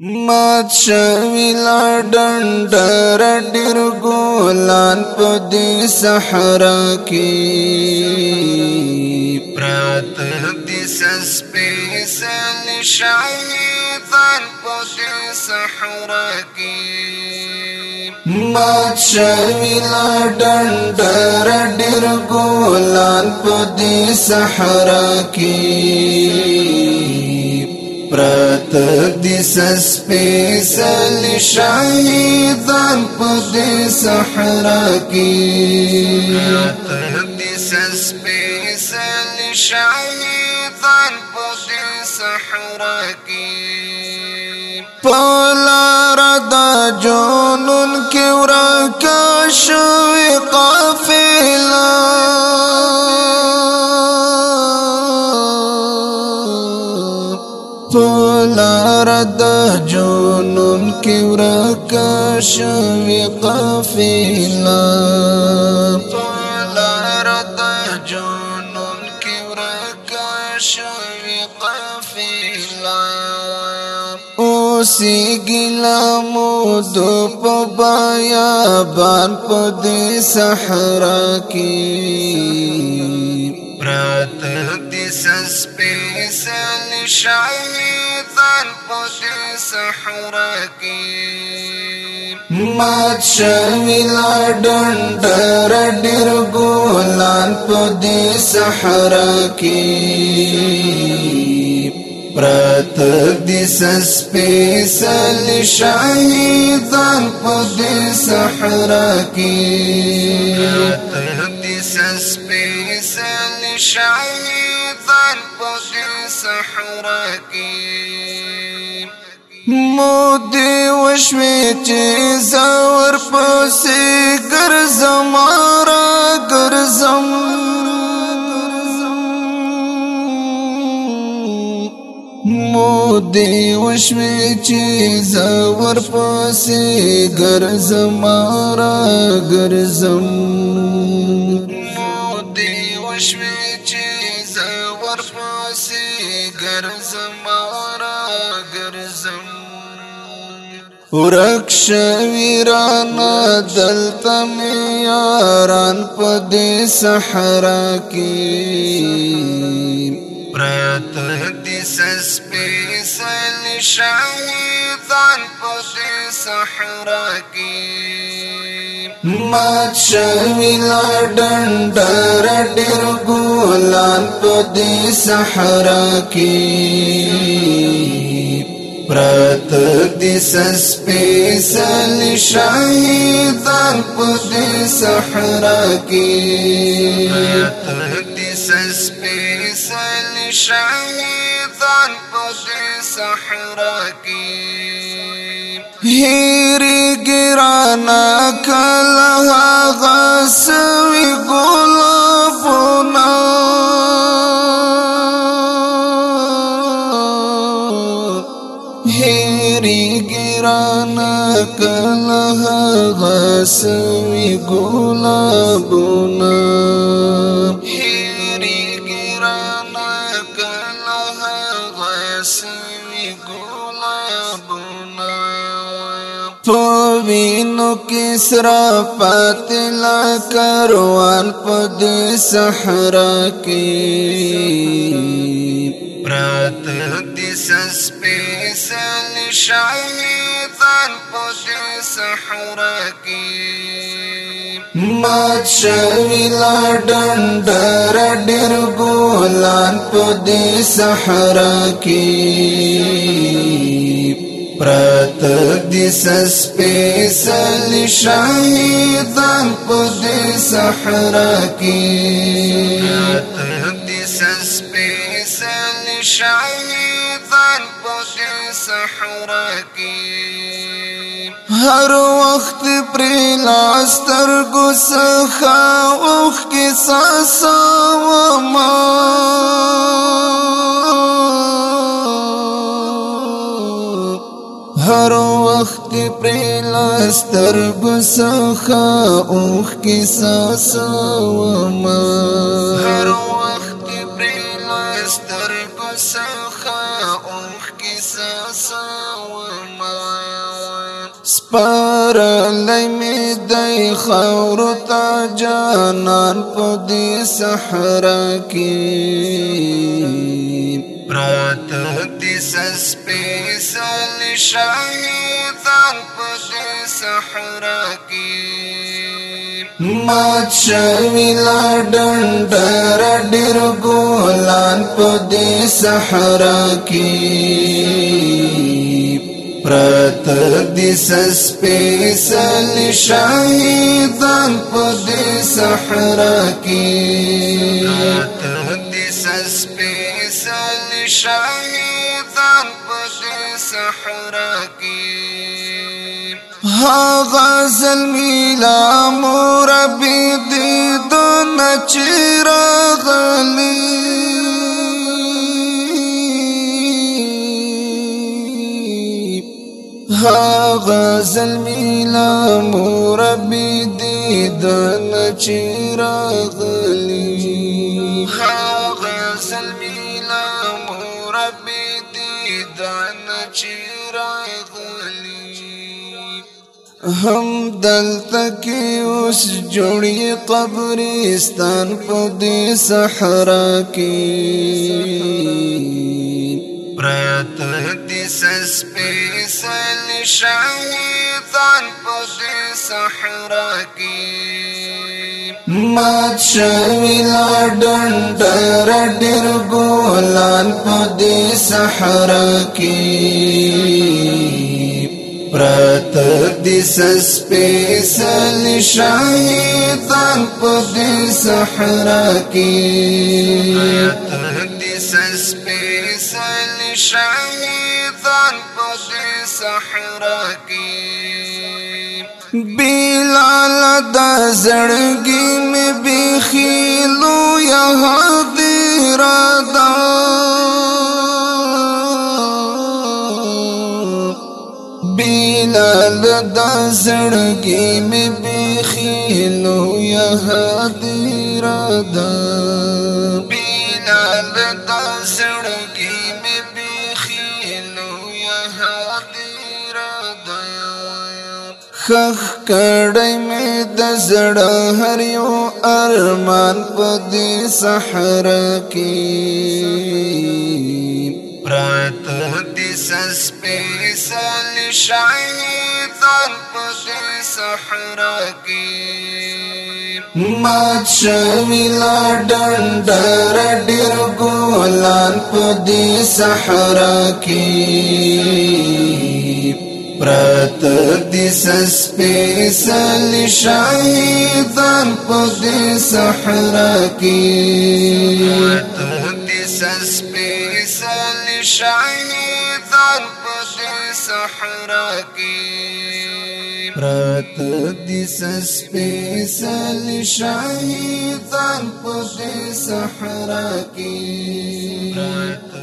مات شوی لا ډنډر ډیر ګولان په دې صحرا کې پرات دې سپېسل شهیدان په دې صحرا کې مات شوی لا ډنډر ډیر ګولان په دې صحرا کې پرت دې سپېڅل شهیدان په دې صحرا کې پرت دې سپېڅل شهیدان په دې صحرا کې کې ورکه د جنون کې ورکه شوې قافله طالر د جنون کې ورکه شوې قافله اوسې ګلا مو د پبایا بان په دې صحرا کې پرات دي سس بلسان شعمي ضربش سحركي مات شميلا دندر دير غولان پدي سحركي پرات دي سس بلسان شعمي ضربش سحركي پرات دي سس شهیدان پوزن سحرا کی مودی وشوی چی زور پوسی گرزم آرا گرزم مودی وشوی چی زور پوسی گرزم آرا گرزم مودی وشوی پسی گرزم را گرزم ورکش ویران دلتا می یاران پدی صحرا کی پرت حدیث سپیسل دان پدی صحرا کی مات شوی لا ډنډر ډېر ګلان په دې صحرا کې پرت دې سپېڅل شهیدان په دې صحرا کې پرت دې سپېڅل شهیدان په دې صحرا کې هېري رانا کل گس وی گول ہیری گران کل گس وی گول گون وینو کسرا پاتلا کروان پد صحرا کی پرات دس سپیسل شاہدان پد صحرا کی مات شویلا ڈنڈر ڈر گولان پد صحرا کی پرتک دی سپیسل شاہیدان پو دی صحرا کی پرتک دی سپیسل شاہیدان پو دی صحرا کی هر وخت پر لاستر گسخا اوخ کی ساسا ومان لستر بسخه اوخ کی ساسو ما هر وخت پر لستر بسخه اوخ کی ساسو ما سپار لمی دای خور تا جانان په دې صحرا کې راتب دي سسپیسل شهیدان په دې صحرا کې مات شوی لا ډنډر ډېر ګولان په دې صحرا کې پراتب دي سسپیسل شهیدان په دې صحرا کې پراتب دي سسپیسل صحرا کې ها غزل میلا مربي دي دون چیرا غلي ها غزل میلا مربي دي دون چیرا غلي ها غزل میلا مربي دي دون چیرای غلی هم دلته کې اوس جوړي قبرستان په دې صحرا کې پرت دې سپېڅل شهیدان په دې صحرا کې مات شوی لا ډنډر ډېر ګلان په دې صحرا کې پرت دې سپېڅل شاهدان په صحرا کې پرت دې سپېڅل شاهدان په صحرا کې بلال د زړګي مې بخیلو یا حاضر دا بلال د زړګي مې بخیلو یا حاضر دا خخ کړی مې د زړه هر یو ارمان په دې سحر کې پرات دې سس په سال شهیدان په دې سحر کې مات شوی لا ډنډر ډیر ګولان په دې سحر کې پرت دې سپېڅل شهیدان په دې صحرا کې پرت دې سپېڅل شهیدان په دې صحرا کې پرت دې سپېڅل شهیدان په دې صحرا کې